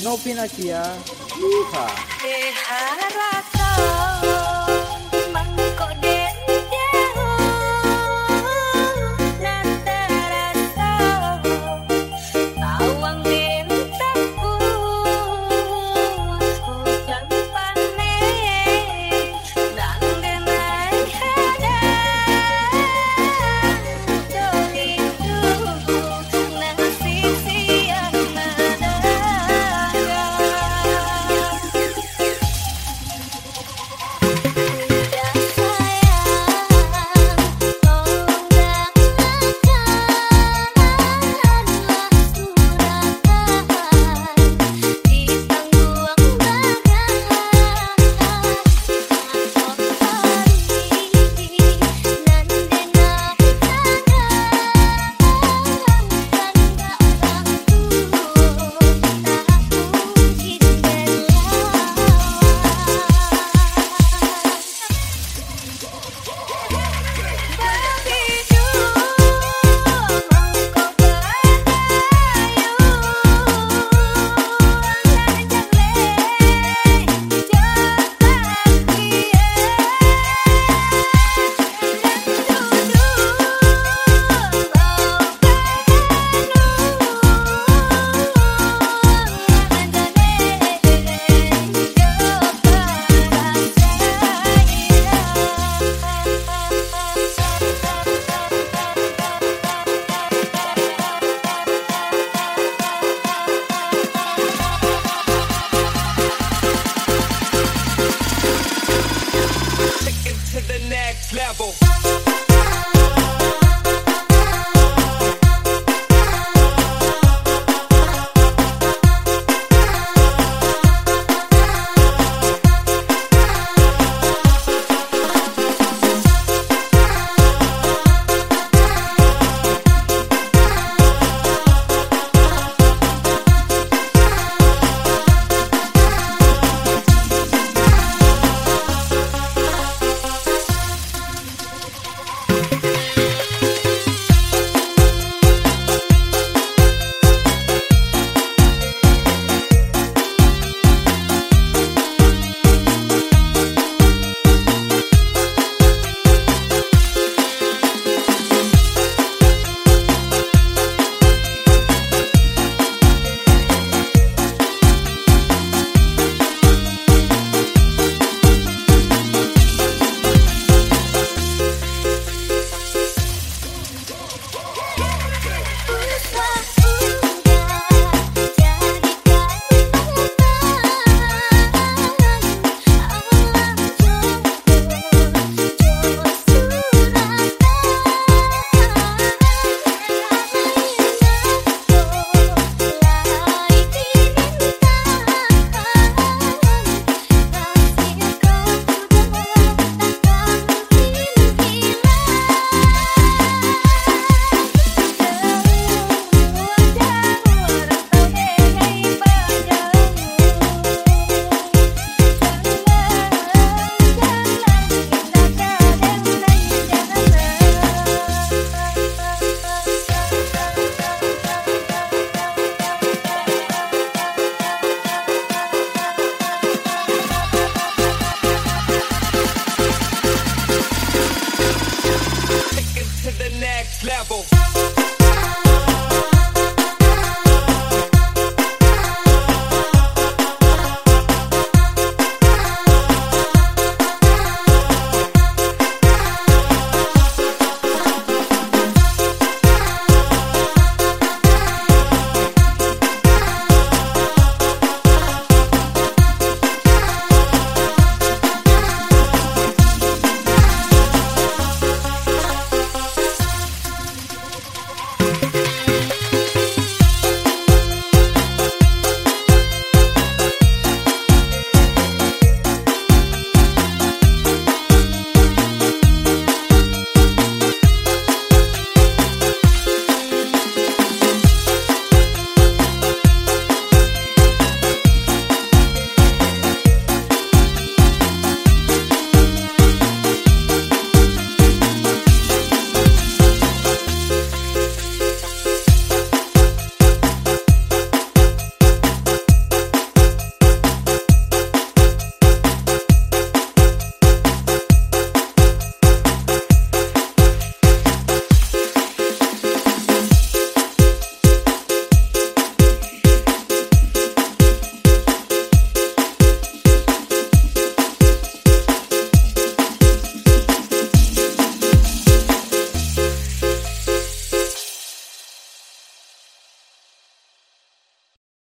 Não pina aqui, ah.